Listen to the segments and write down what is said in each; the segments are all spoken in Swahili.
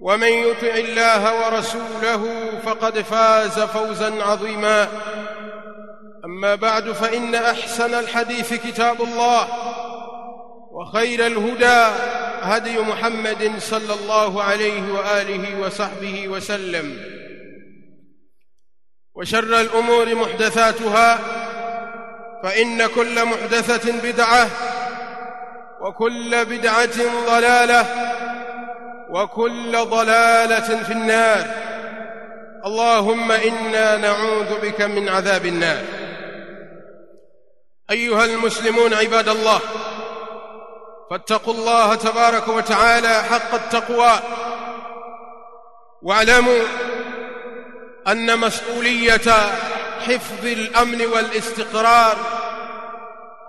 ومن يطع الله ورسوله فقد فاز فوزا عظيما. أما بعد فإن أحسن الحديث كتاب الله وخير الهدى هدي محمد صلى الله عليه وآله وصحبه وسلم وشر الأمور محدثاتها فإن كل محدثة بدعة وكل بدعة ضلالة وكل ضلالة في النار. اللهم إنا نعوذ بك من عذاب النار. أيها المسلمون عباد الله فاتقوا الله تبارك وتعالى حق التقوى. واعلموا أن مسؤولية حفظ الأمن والاستقرار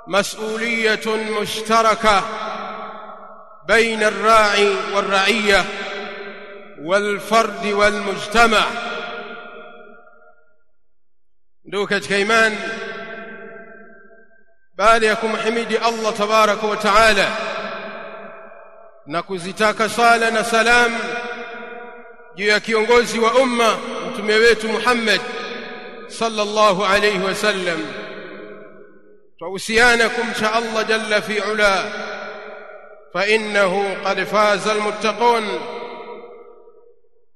مسؤولية مشتركة. بين الراعي والرعية والفرد والمجتمع. دوكة كيمان باليكم حميد الله تبارك وتعالى. نكوزتاك صالة سلام جيو كيونغوزي وأمة أنتم يويت محمد صلى الله عليه وسلم. فأوسيانكم شاء الله جل في علاه fainnahu qad faza almuttaqun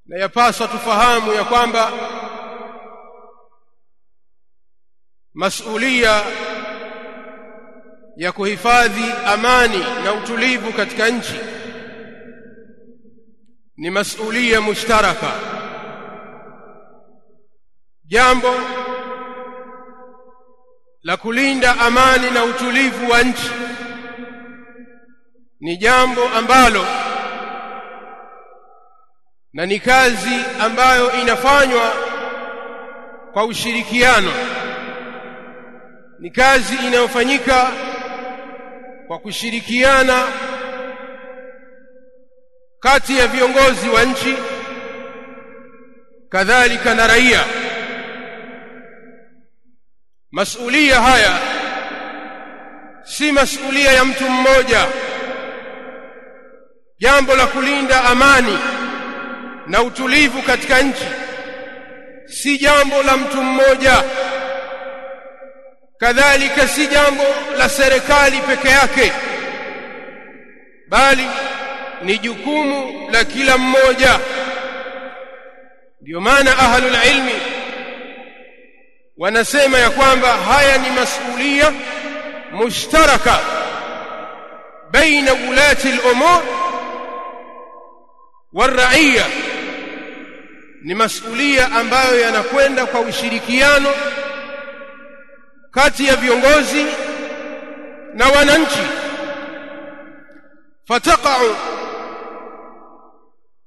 na yapaswa tufahamu ya kwamba masulia ya kuhifadhi amani na utulivu katika nchi ni masulia mushtaraka. Jambo la kulinda amani na utulivu wa nchi ni jambo ambalo na ni kazi ambayo inafanywa kwa ushirikiano. Ni kazi inayofanyika kwa kushirikiana kati ya viongozi wa nchi kadhalika na raia. Masulia haya si masulia ya mtu mmoja jambo la kulinda amani na utulivu katika nchi si jambo la mtu mmoja. Kadhalika si jambo la serikali peke yake bali ni jukumu la kila mmoja. Ndio maana ahlul ilmi wanasema ya kwamba haya ni masulia mushtaraka baina ulati al-umur waraiya ni masulia ambayo yanakwenda kwa ushirikiano kati ya viongozi na wananchi. Fataqa'u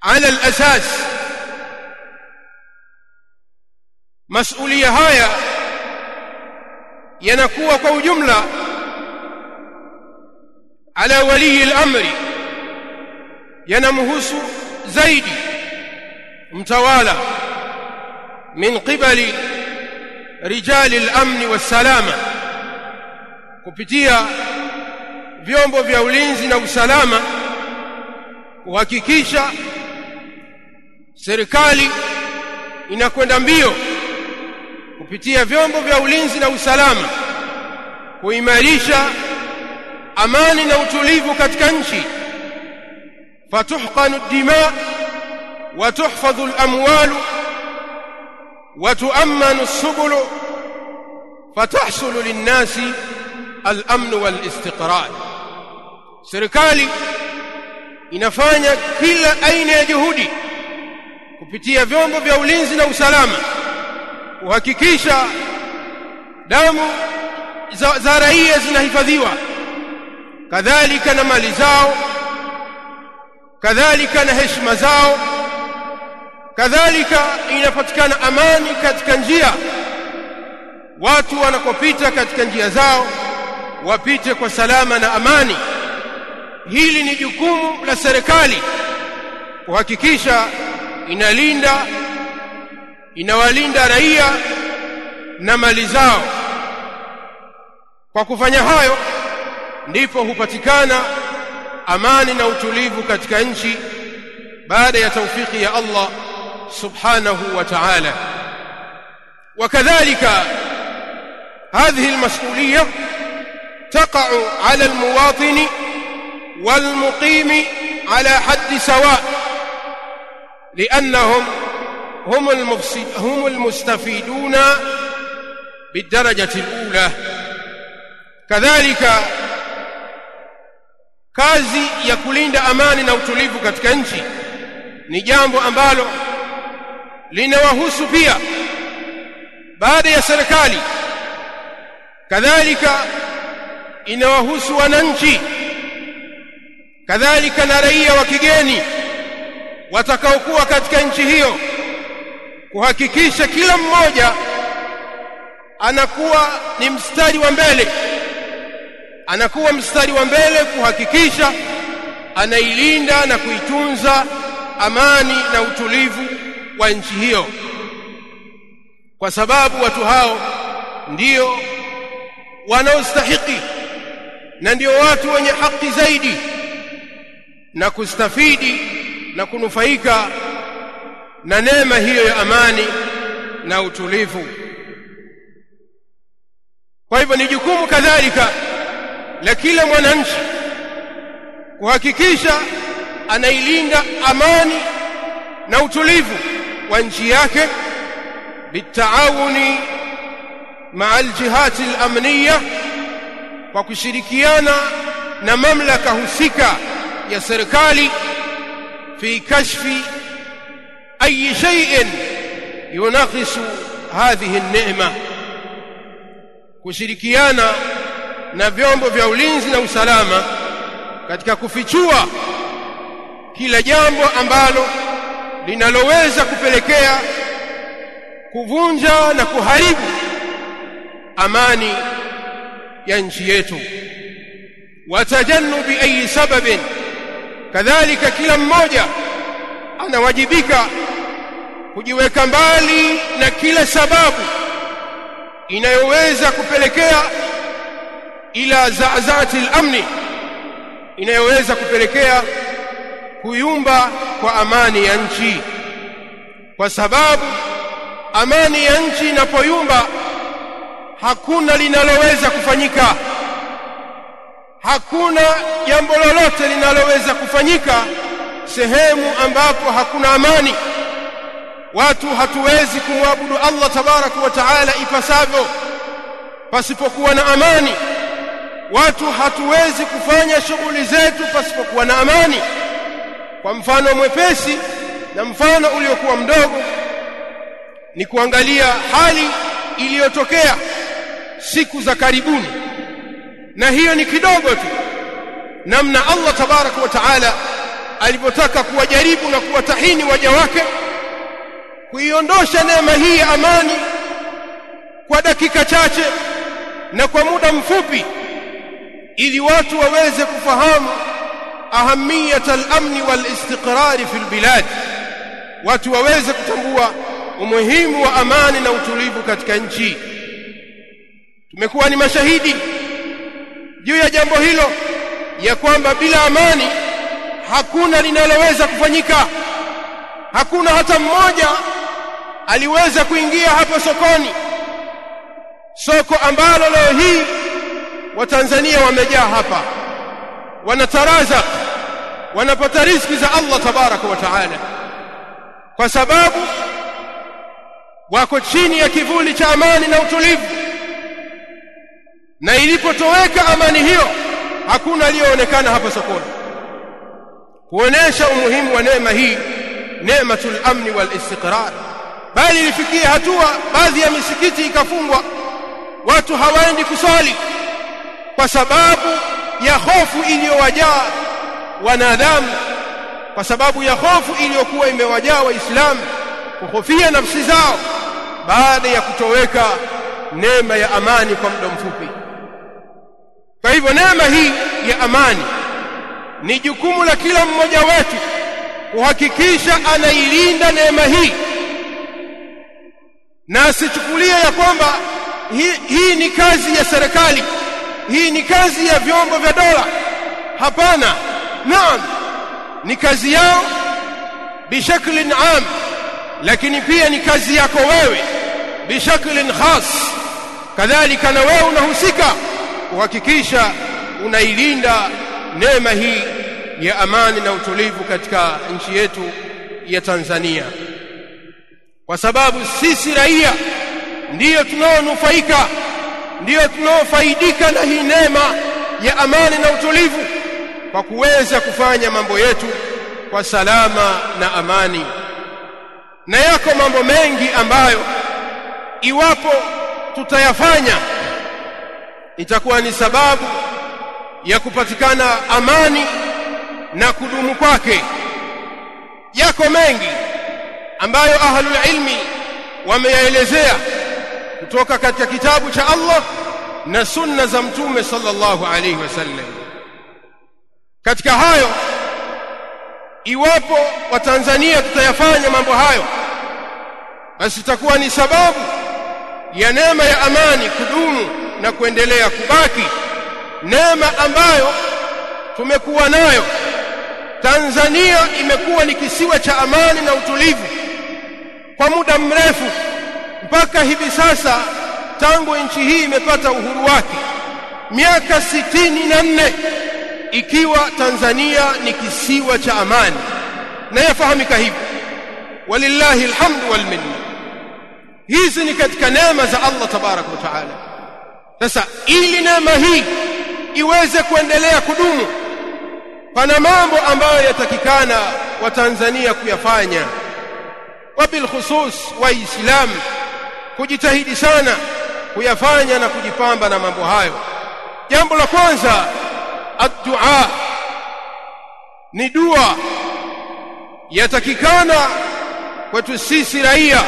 ala alasas. Masulia haya yanakuwa kwa ujumla ala wali al-amri yanamhusu zaidi mtawala min qibali rijali al-amn was-salama kupitia vyombo vya ulinzi na usalama kuhakikisha serikali inakwenda mbio kupitia vyombo vya ulinzi na usalama kuimarisha amani na utulivu katika nchi fatuhqanu الدماء wa tuhfadhu وتؤمن السبل tu'ammanu as-subul fatahsulu lin-nasi serikali inafanya kila aina ya juhudi kupitia vyombo vya ulinzi na usalama kuhakikisha damu za, za raia zinahifadhiwa. Kadhalika na mali zao kadhalika na heshima zao. Kadhalika inapatikana amani katika njia. Watu wanakopita katika njia zao wapite kwa salama na amani. Hili ni jukumu la serikali kuhakikisha inalinda inawalinda raia na mali zao. Kwa kufanya hayo ndipo hupatikana amani na utulivu katika nchi baada ya taufiki ya Allah subhanahu wa ta'ala وكذلك هذه المسؤولية تقع على المواطن والمقيم على حد سواء لأنهم هم هم المستفيدون بالدرجة الأولى. كذلك kazi ya kulinda amani na utulivu katika nchi ni jambo ambalo linawahusu pia baada ya serikali. Kadhalika inawahusu wananchi. Kadhalika na raia wa kigeni watakaokuwa katika nchi hiyo kuhakikisha kila mmoja anakuwa ni mstari wa mbele anakuwa mstari wa mbele kuhakikisha anailinda na kuitunza amani na utulivu wa nchi hiyo. Kwa sababu watu hao ndio wanaostahiki na ndio watu wenye haki zaidi na kustafidi na kunufaika na neema hiyo ya amani na utulivu. Kwa hivyo ni jukumu kadhalika la kila mwananchi kuhakikisha anailinda amani na utulivu wa nchi yake bitaawuni maa aljihati alamniya kwa kushirikiana na mamlaka husika ya serikali fi kashfi ayi shay'in yunaqisu hadhihi an-ni'ma. Kushirikiana na vyombo vya ulinzi na usalama katika kufichua kila jambo ambalo linaloweza kupelekea kuvunja na kuharibu amani ya nchi yetu. Watajannubi ayi sababin kadhalika kila mmoja anawajibika kujiweka mbali na kila sababu inayoweza kupelekea ila zaazati al-amni inayoweza kupelekea kuyumba kwa amani ya nchi. Kwa sababu amani ya nchi inapoyumba hakuna linaloweza kufanyika. Hakuna jambo lolote linaloweza kufanyika sehemu ambapo hakuna amani. Watu hatuwezi kumwabudu Allah tabaraka wa taala ipasavyo pasipokuwa na amani watu hatuwezi kufanya shughuli zetu pasipokuwa na amani. Kwa mfano mwepesi na mfano uliokuwa mdogo ni kuangalia hali iliyotokea siku za karibuni. Na hiyo ni kidogo tu namna Allah tabaraka wa taala alivyotaka kuwajaribu na kuwatahini waja wake kuiondosha neema hii ya amani kwa dakika chache na kwa muda mfupi ili watu waweze kufahamu ahamiyat al-amni wal-istiqrar fi al-bilad. Watu waweze kutambua umuhimu wa amani na utulivu katika nchi. Tumekuwa ni mashahidi juu ya jambo hilo ya kwamba bila amani hakuna linaloweza kufanyika. Hakuna hata mmoja aliweza kuingia hapo sokoni. Soko ambalo leo hii watanzania wamejaa hapa. Wanataraza wanapata riziki za Allah tabaraka wa taala. Kwa sababu wako chini ya kivuli cha amani na utulivu. Na ilipotoweka amani hiyo hakuna aliyoonekana hapa sokoni. Kuonesha umuhimu wa neema hii neematul amni wal istiqrar. Bali ilifikia hatua baadhi ya misikiti ikafungwa. Watu hawaendi kusali kwa sababu ya hofu iliyowajaa wanadamu kwa sababu ya hofu iliyokuwa imewajaa waislamu kuhofia nafsi zao baada ya kutoweka neema ya amani kwa muda mfupi. Kwa hivyo neema hii ya amani ni jukumu la kila mmoja wetu kuhakikisha anailinda neema hii. Na asichukulie ya kwamba hii, hii ni kazi ya serikali hii ni kazi ya vyombo vya dola? Hapana. Naam. Ni kazi yao? Bishaklin am. Lakini pia ni kazi yako wewe. Bishaklin khas. Kadhalika na wewe unahusika kuhakikisha unailinda neema hii ya amani na utulivu katika nchi yetu ya Tanzania. Kwa sababu sisi raia ndiyo tunaonufaika ndiyo tunaofaidika na hii neema ya amani na utulivu kwa kuweza kufanya mambo yetu kwa salama na amani. Na yako mambo mengi ambayo iwapo tutayafanya itakuwa ni sababu ya kupatikana amani na kudumu kwake. Yako mengi ambayo ahlul ilmi wameyaelezea kutoka katika kitabu cha Allah na sunna za mtume sallallahu alayhi wasallam. Katika hayo iwapo watanzania tutayafanya mambo hayo basi itakuwa ni sababu ya neema ya amani kudumu na kuendelea kubaki. Neema ambayo tumekuwa nayo. Tanzania imekuwa ni kisiwa cha amani na utulivu. Kwa muda mrefu mpaka hivi sasa tangu nchi hii imepata uhuru wake miaka sitini na nne ikiwa Tanzania ni kisiwa cha amani. Na yafahamika hivyo walillahi alhamdu wal minna. Hizi ni katika neema za Allah tabaraka wa taala. Sasa ili neema hii iweze kuendelea kudumu pana mambo ambayo yatakikana watanzania kuyafanya. Wabilkhusus waislamu kujitahidi sana kuyafanya na kujipamba na mambo hayo. Jambo la kwanza addua. Ni dua. Yatakikana kwetu sisi raia.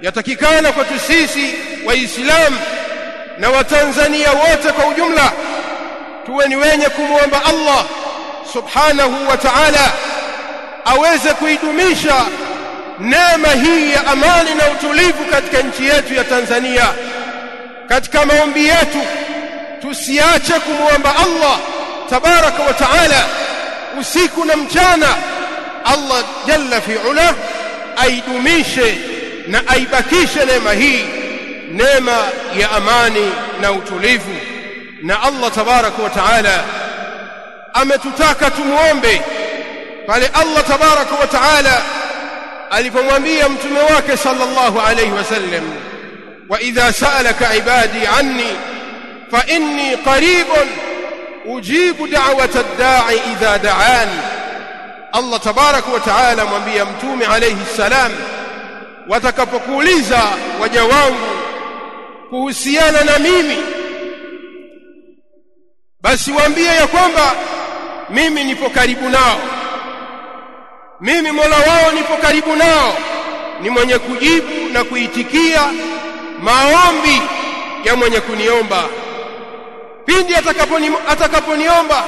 Yatakikana kwetu sisi waislamu na watanzania wote kwa ujumla. Tuwe ni wenye kumwomba Allah subhanahu wa ta'ala aweze kuidumisha neema hii ya amani na utulivu katika nchi yetu ya Tanzania. Katika maombi yetu tusiache kumwomba Allah tabaraka wa taala. Usiku na mchana Allah jalla fi ula aidumishe na aibakishe neema hii neema ya amani na utulivu. Na Allah tabaraka wa taala ametutaka tumwombe. Pale Allah tabaraka wa taala alipomwambia mtume wake sallallahu alayhi wasallam wa idha sa'alaka ibadi anni fa inni qaribun ujibu da'wata ad-da'i idha da'ani Allah tabaraka wa taala mwambia mtume alayhi salam watakapokuuliza waja wangu kuhusiana na mimi basi waambie ya kwamba mimi nipo karibu nao mimi Mola wao nipo karibu nao. Ni mwenye kujibu na kuitikia maombi ya mwenye kuniomba. Pindi atakaponi atakaponiomba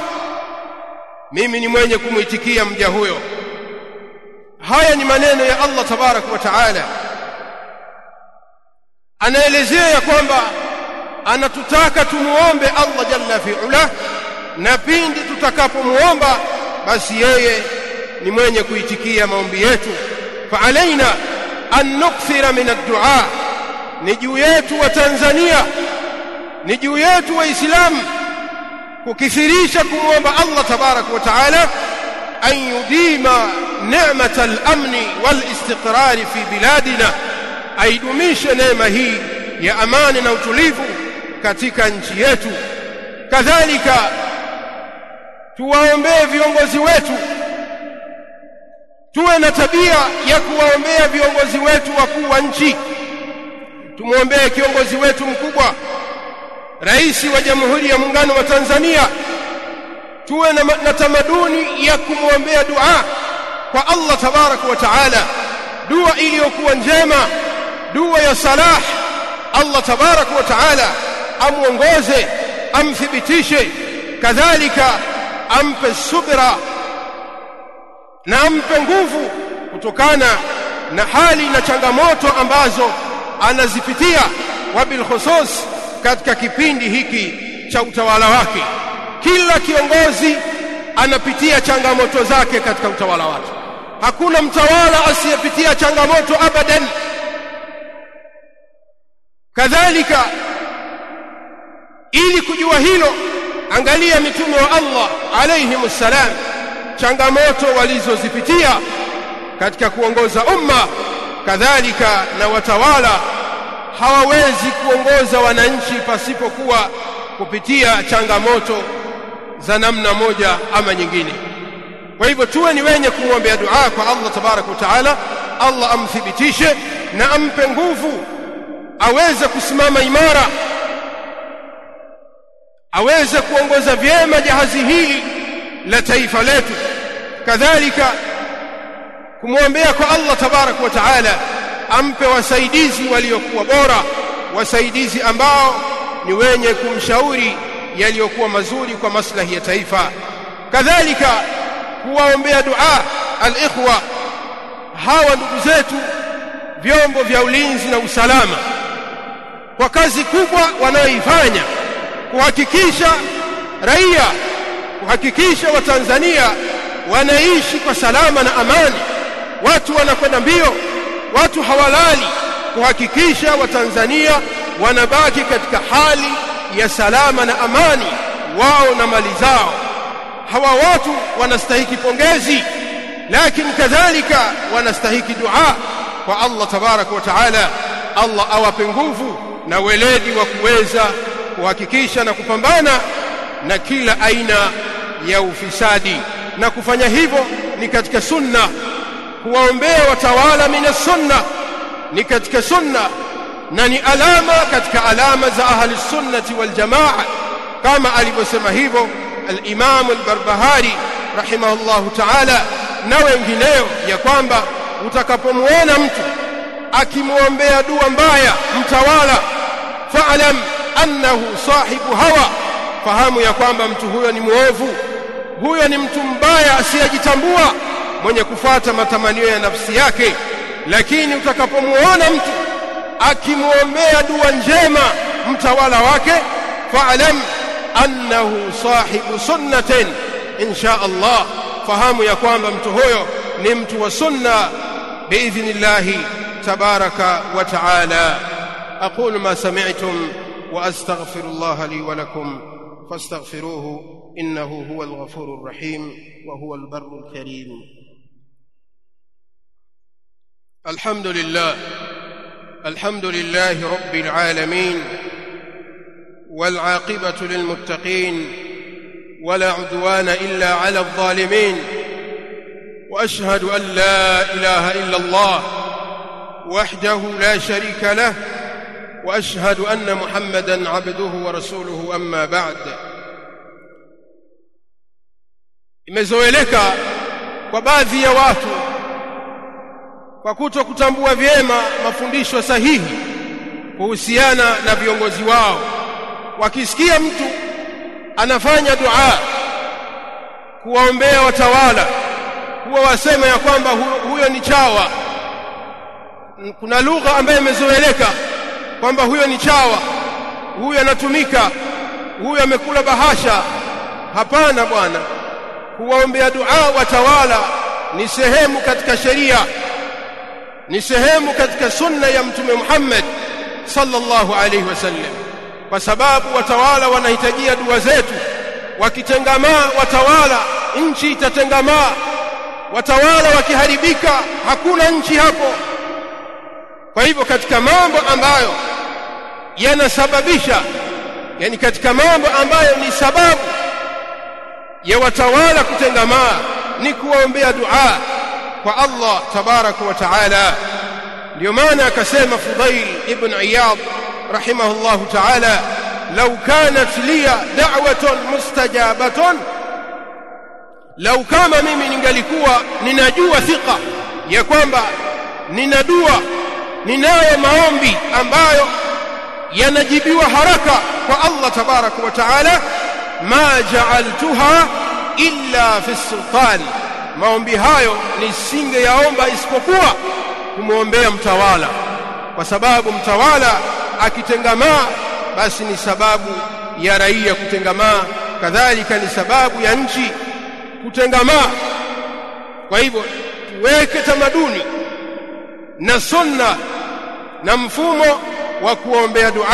mimi ni mwenye kumuitikia mja huyo. Haya ni maneno ya Allah tabarak wa taala. Anaelezea ya kwamba anatutaka tumuombe Allah jalla fi ula na pindi tutakapomuomba basi yeye ni mwenye kuitikia maombi yetu. Fa alaina an nukthira min ad-du'a ni juu yetu wa Tanzania ni juu yetu waislamu kukithirisha kumwomba Allah tabaraka wa taala an yudima ni'mat al-amni wal-istiqrar fi biladina aidumishe neema hii ya amani na utulivu katika nchi yetu. Kadhalika tuwaombee viongozi wetu tuwe na tabia ya kuwaombea viongozi wetu wakuu wa nchi. Tumwombee kiongozi wetu mkubwa rais wa jamhuri ya muungano wa Tanzania. Tuwe na, na tamaduni ya kumwombea dua kwa Allah tabaraka wa taala. Dua iliyokuwa njema dua ya salah Allah tabaraka wa taala amwongoze, amthibitishe. Kadhalika ampe subra na ampe nguvu kutokana na hali na changamoto ambazo anazipitia wabil khusus katika kipindi hiki cha utawala wake. Kila kiongozi anapitia changamoto zake katika utawala wake. Hakuna mtawala asiyepitia changamoto abadan. Kadhalika ili kujua hilo angalia mitume wa Allah alayhimus salam changamoto walizozipitia katika kuongoza umma kadhalika na watawala hawawezi kuongoza wananchi pasipokuwa kupitia changamoto za namna moja ama nyingine. Kwa hivyo tuwe ni wenye kumwombea dua kwa Allah tabaraka wa taala Allah amthibitishe na ampe nguvu aweze kusimama imara aweze kuongoza vyema jahazi hili la taifa letu kadhalika kumwombea kwa Allah tabarak wa taala ampe wasaidizi waliokuwa bora wasaidizi ambao ni wenye kumshauri yaliyokuwa mazuri kwa maslahi ya taifa. Kadhalika kuwaombea dua alikhwa hawa ndugu zetu vyombo vya ulinzi na usalama kwa kazi kubwa wanayoifanya kuhakikisha raia kuhakikisha watanzania wanaishi kwa salama na amani. Watu wanakwenda mbio watu hawalali. Kuhakikisha watanzania wanabaki katika hali ya salama na amani wao na mali zao. Hawa watu wanastahiki pongezi lakini kadhalika wanastahiki dua kwa Allah tabaraka wa taala. Allah awape nguvu na weledi wa kuweza kuhakikisha na kupambana na kila aina ya ufisadi na kufanya hivyo ni katika sunna. Kuwaombea watawala mina sunna ni katika sunna na ni alama katika alama za ahli sunnati wal jamaa. Kama alivyosema hivyo al-Imam al-Barbahari rahimahullahu ta'ala na wengineo ya kwamba utakapomwona mtu akimwombea dua mbaya mtawala fa'lam annahu sahibu hawa fahamu ya kwamba mtu huyo ni muovu huyo ni mtu mbaya asiyejitambua mwenye kufata matamanio ya nafsi yake. Lakini utakapomuona mtu akimwombea dua njema mtawala wake fa'lam annahu sahibu sunnatin insha Allah. Fahamu ya kwamba mtu huyo ni mtu wa sunna biidhnillahi tabaraka wa taala. Aqulu ma sami'tum wa astaghfirullaha li wa lakum innahu huwal ghafurur rahim wa huwal barrul karim الحمد لله الحمد لله رب العالمين والعاقبة للمتقين ولا عدوان إلا على الظالمين وأشهد أن لا إله إلا الله وحده لا شريك له واشهد ان محمدا عبده ورسوله اما بعد imezoeleka kwa baadhi ya watu kwa kuto kutambua vyema mafundisho sahihi kuhusiana na viongozi wao wakisikia mtu anafanya dua kuwaombea watawala huwa wasema ya kwamba hu, huyo ni chawa kuna lugha ambayo imezoeleka kwamba huyo ni chawa huyo anatumika huyo amekula bahasha. Hapana bwana kuwaombea dua watawala ni sehemu katika sheria ni sehemu katika sunna ya mtume Muhammad sallallahu alaihi wasallam kwa sababu watawala wanahitajia dua zetu. Wakitengamaa watawala nchi itatengamaa. Watawala wakiharibika hakuna nchi hapo kwa hivyo katika mambo ambayo yanasababisha yani katika mambo ambayo ni sababu ya watawala kutengamaa ni kuwaombea dua kwa Allah tabaraka wa taala. Ndio maana akasema Fudail ibn Iyad rahimahullahu taala lau kanat liya da'watun mustajabatun lau kama mimi ningalikuwa ninajua thika ya kwamba nina dua ninayo maombi ambayo yanajibiwa haraka kwa Allah tabaraka wa taala ma ja'altuha illa fi sultan. Maombi hayo nisingeyaomba isipokuwa kumwombea mtawala. Kwa sababu mtawala akitengamaa basi ni sababu ya raia kutengamaa kadhalika ni sababu ya nchi kutengamaa. Kwa hivyo tuweke tamaduni na sunna na mfumo wa kuombea dua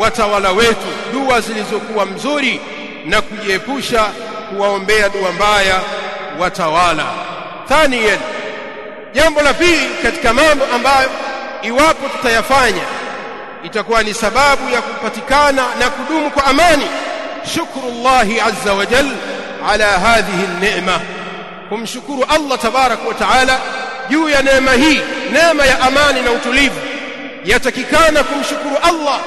watawala wetu dua zilizokuwa mzuri na kujiepusha kuwaombea dua mbaya watawala thaniyan jambo la pili katika mambo ambayo iwapo tutayafanya itakuwa ni sababu ya kupatikana na kudumu kwa amani. Shukrullahi azza wa jal ala hadhihi neema kumshukuru Allah tabaraka wa taala juu ya neema hii neema ya amani na utulivu yatakikana kumshukuru Allah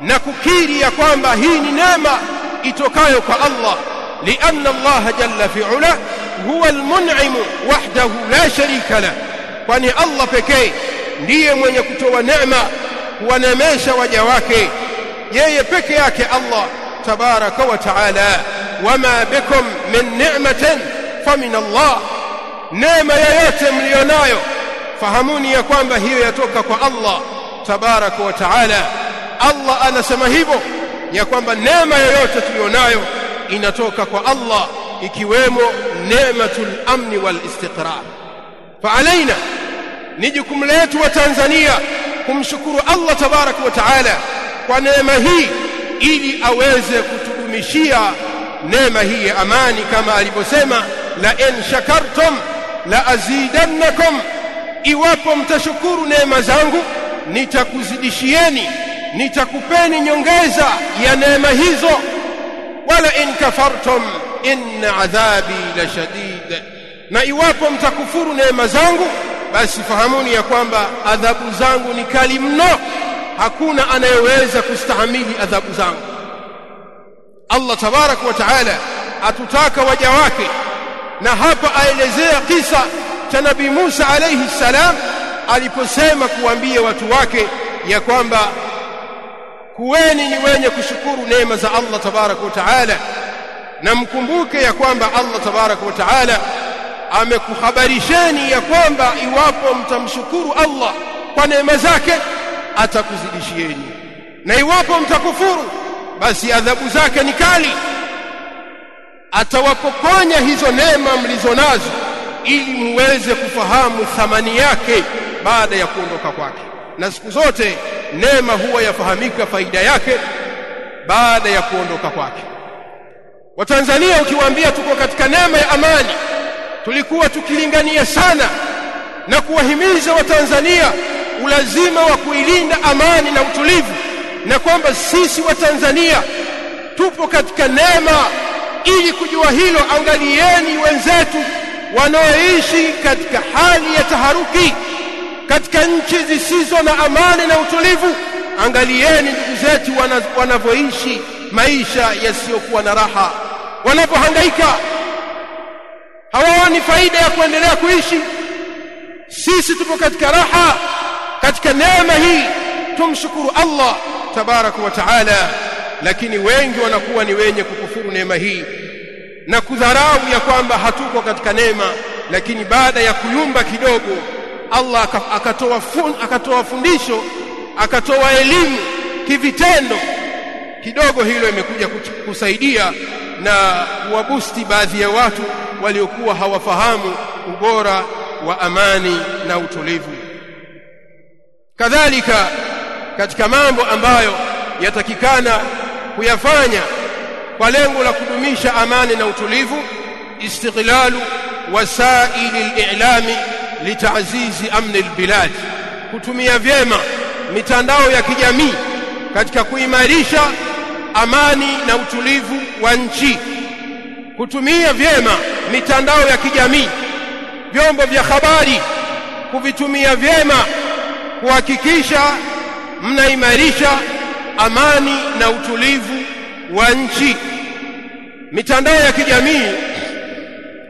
na kukiri ya kwamba hii ni neema itokayo kwa Allah. Lianna Allah jalla fi ula huwa almun'im wahdahu la sharika la kwani Allah pekee ndiye mwenye kutoa neema kuwanemesha waja wake. Yeye peke yake Allah tabaraka wa taala. Wama bikum min ni'matin famin Allah. Neema yoyote mlionayo fahamuni ya kwamba hiyo yatoka kwa Allah tabaraka wa taala Allah anasema hivyo ya kwamba neema yoyote tulionayo inatoka kwa Allah ikiwemo neematul amni wal istiqrar. Fa ni jukumu letu wa Tanzania kumshukuru Allah tabaraka wa kwa neema hii ili aweze kutudumishia neema hii ya amani kama alivyosema la in shakartum la azidannakum iwapo mtashukuru neema zangu nitakuzidishieni nitakupeni nyongeza ya neema hizo. Wala in kafartum inna adhabi la shadid. Na iwapo mtakufuru neema zangu basi fahamuni ya kwamba adhabu zangu ni kali mno. Hakuna anayeweza kustahamili adhabu zangu. Allah tabarak wa taala atutaka waja wake. Na hapa aelezea kisa cha nabii Musa alayhi salam aliposema kuambia watu wake ya kwamba kuweni ni wenye kushukuru neema za Allah tabaraka wa taala na mkumbuke ya kwamba Allah tabaraka wa taala amekuhabarisheni ya kwamba iwapo mtamshukuru Allah kwa neema zake atakuzidishieni. Na iwapo mtakufuru basi adhabu zake ni kali. Atawapokonya hizo neema mlizonazo ili muweze kufahamu thamani yake baada ya kuondoka kwake. Na siku zote neema huwa yafahamika faida yake baada ya kuondoka kwake. Watanzania ukiwaambia tuko katika neema ya amani tulikuwa tukilingania sana na kuwahimiza Watanzania ulazima wa kuilinda amani na utulivu na kwamba sisi Watanzania tupo katika neema ili kujua hilo. Angalieni wenzetu wanaoishi katika hali ya taharuki katika nchi zisizo na amani na utulivu angalieni ndugu zetu wanavyoishi maisha yasiyokuwa na raha. Wanapohangaika hawaoni faida ya kuendelea kuishi. Sisi tupo katika raha katika neema hii tumshukuru Allah tabaraka wa taala. Lakini wengi wanakuwa ni wenye kukufuru neema hii na kudharau ya kwamba hatuko katika neema lakini baada ya kuyumba kidogo Allah akatoa fun, akatoa fundisho akatoa elimu kivitendo. Kidogo hilo imekuja kusaidia na kuwabusti baadhi ya watu waliokuwa hawafahamu ubora wa amani na utulivu. Kadhalika katika mambo ambayo yatakikana kuyafanya kwa lengo la kudumisha amani na utulivu istighlalu wasaili al-i'lami lita'zizi amni al-bilad. Kutumia vyema mitandao ya kijamii katika kuimarisha amani na utulivu wa nchi. Kutumia vyema mitandao ya kijamii vyombo vya habari kuvitumia vyema kuhakikisha mnaimarisha amani na utulivu wa nchi. Mitandao ya kijamii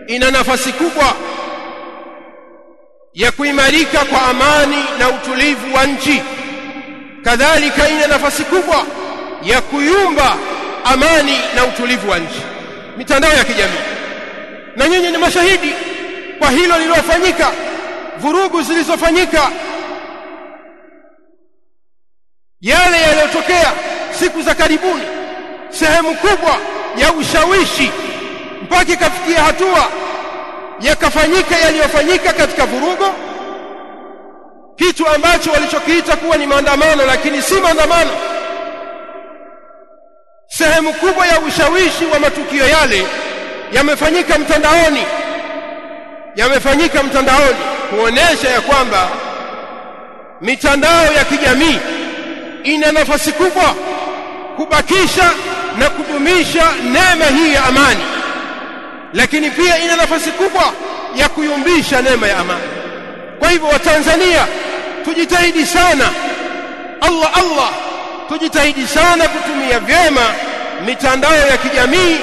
ina nafasi kubwa ya kuimarika kwa amani na utulivu wa nchi. Kadhalika ina nafasi kubwa ya kuyumba amani na utulivu wa nchi. Mitandao ya kijamii. Na nyinyi ni mashahidi kwa hilo lililofanyika vurugu zilizofanyika yale yaliyotokea siku za karibuni sehemu kubwa ya ushawishi mpaka ikafikia hatua yakafanyika yaliyofanyika katika vurugo kitu ambacho walichokiita kuwa ni maandamano lakini si maandamano. Sehemu kubwa ya ushawishi wa matukio yale yamefanyika mtandaoni yamefanyika mtandaoni kuonesha ya kwamba mitandao ya kijamii ina nafasi kubwa kubakisha na kudumisha neema hii ya amani lakini pia ina nafasi kubwa ya kuyumbisha neema ya amani. Kwa hivyo watanzania tujitahidi sana. Allah Allah tujitahidi sana kutumia vyema mitandao ya kijamii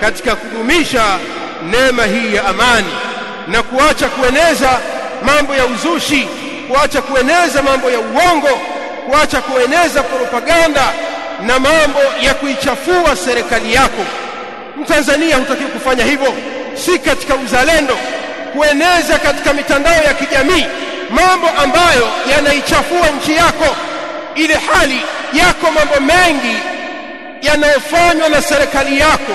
katika kudumisha neema hii ya amani na kuacha kueneza mambo ya uzushi kuacha kueneza mambo ya uongo kuacha kueneza propaganda na mambo ya kuichafua serikali yako mtanzania hutakiwi kufanya hivyo. Si katika uzalendo kueneza katika mitandao ya kijamii mambo ambayo yanaichafua nchi yako ili hali yako mambo mengi yanayofanywa na serikali yako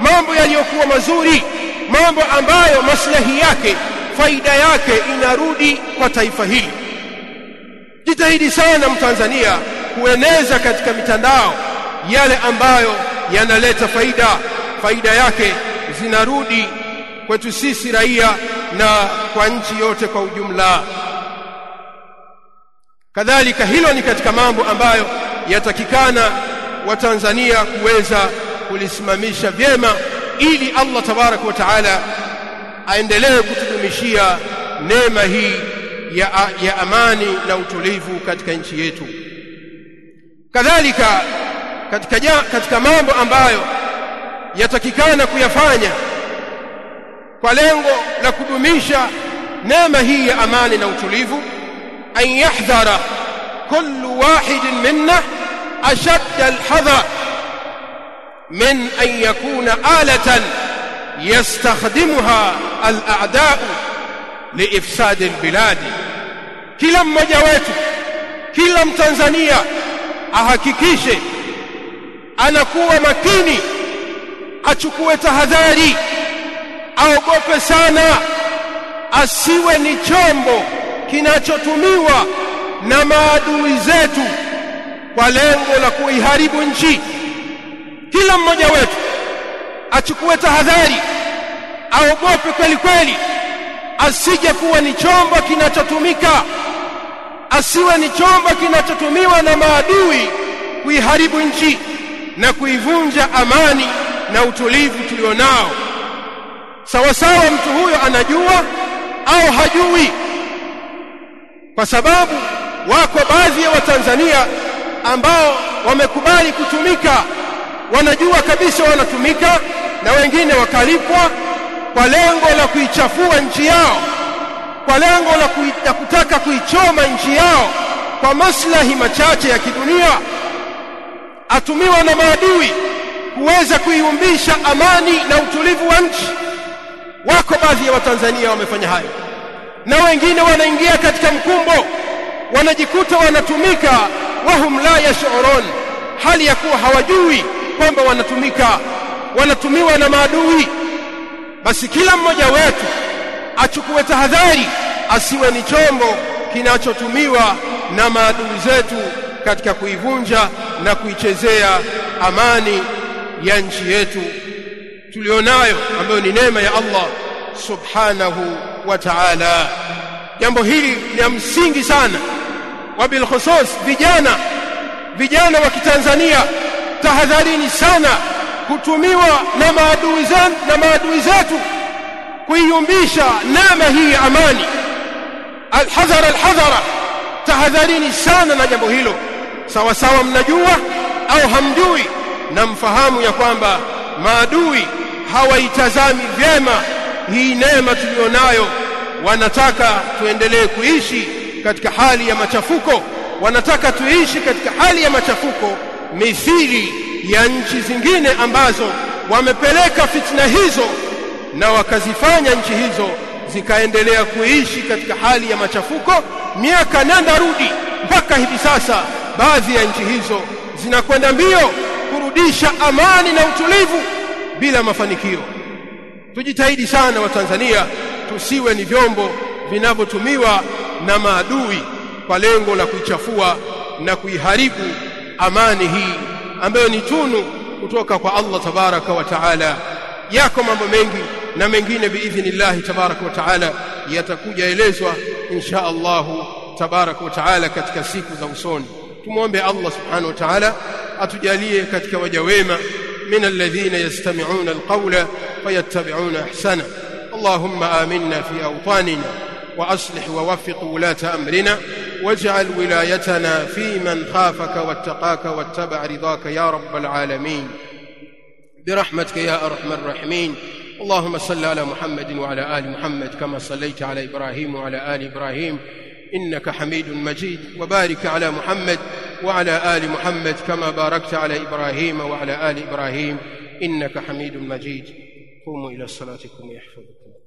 mambo yaliyokuwa mazuri mambo ambayo maslahi yake faida yake inarudi kwa taifa hili. Jitahidi sana mtanzania kueneza katika mitandao yale ambayo yanaleta faida faida yake zinarudi kwetu sisi raia na kwa nchi yote kwa ujumla. Kadhalika hilo ni katika mambo ambayo yatakikana watanzania kuweza kulisimamisha vyema ili Allah tabaraka wa taala aendelee kutudumishia neema hii ya, ya amani na utulivu katika nchi yetu. Kadhalika katika, katika mambo ambayo yatakikana kuyafanya kwa lengo la kudumisha neema hii ya amani na utulivu an yahdhara kullu wahidin minna ashadda alhadhar min an yakuna alatan yastakhdimuha al-a'da'u liifsad albilad kila mmoja wetu kila mtanzania ahakikishe anakuwa makini achukue tahadhari aogope sana asiwe ni chombo kinachotumiwa na maadui zetu kwa lengo la kuiharibu nchi. Kila mmoja wetu achukue tahadhari aogope kweli kweli asije kuwa ni chombo kinachotumika asiwe ni chombo kinachotumiwa na maadui kuiharibu nchi na kuivunja amani na utulivu tulionao. Sawa sawa mtu huyo anajua au hajui. Kwa sababu wako baadhi ya watanzania ambao wamekubali kutumika. Wanajua kabisa wanatumika na wengine wakalipwa kwa lengo la kuichafua nchi yao kwa lengo la, kui, la kutaka kuichoma nchi yao kwa maslahi machache ya kidunia. Atumiwa na maadui kuweza kuiumbisha amani na utulivu wa nchi. Wako baadhi ya watanzania wamefanya hayo. Na wengine wanaingia katika mkumbo. Wanajikuta wanatumika wahum la yashurun. Hali ya kuwa hawajui kwamba wanatumika. Wanatumiwa na maadui. Basi kila mmoja wetu achukue tahadhari asiwe ni chombo kinachotumiwa na maadui zetu katika kuivunja na kuichezea amani ya nchi yetu tulionayo ambayo ni neema ya Allah subhanahu wa ta'ala. Jambo hili ni msingi sana. Wa bil khusus vijana vijana wa Kitanzania tahadharini sana kutumiwa na maadui zetu na maadui zetu kuiyumbisha neema hii ya amani. Alhadhara alhadhara tahadharini sana na jambo hilo. Sawa sawa mnajua au hamjui na mfahamu ya kwamba maadui hawaitazami vyema hii neema tulionayo. Wanataka tuendelee kuishi katika hali ya machafuko. Wanataka tuishi katika hali ya machafuko mithili ya nchi zingine ambazo wamepeleka fitna hizo na wakazifanya nchi hizo zikaendelea kuishi katika hali ya machafuko. Miaka nenda rudi mpaka hivi sasa baadhi ya nchi hizo zinakwenda mbio kurudisha amani na utulivu bila mafanikio. Tujitahidi sana watanzania tusiwe ni vyombo vinavyotumiwa na maadui kwa lengo la kuichafua na kuiharibu amani hii ambayo ni tunu kutoka kwa Allah tabaraka wa taala. Yako mambo mengi na mengine biidhnillahi tabaraka wa taala yatakuja elezwa insha Allah tabaraka wa taala katika siku za usoni. Tumwombe Allah subhanahu wa taala atujalie katika waja wema min alladhina yastami'una alqawla fayattabi'una ahsana allahumma aminna fi awtanina wa aslih wa waffiq wulata amrina واجعل ولايتنا في من خافك واتقاك واتبع رضاك يا رب العالمين. برحمتك يا أرحم الراحمين. اللهم صل على محمد وعلى آل محمد كما صليت على إبراهيم وعلى آل إبراهيم. إنك حميد مجيد وبارك على محمد وعلى آل محمد كما باركت على إبراهيم وعلى آل إبراهيم إنك حميد مجيد. قوموا إلى صلاتكم يحفظكم.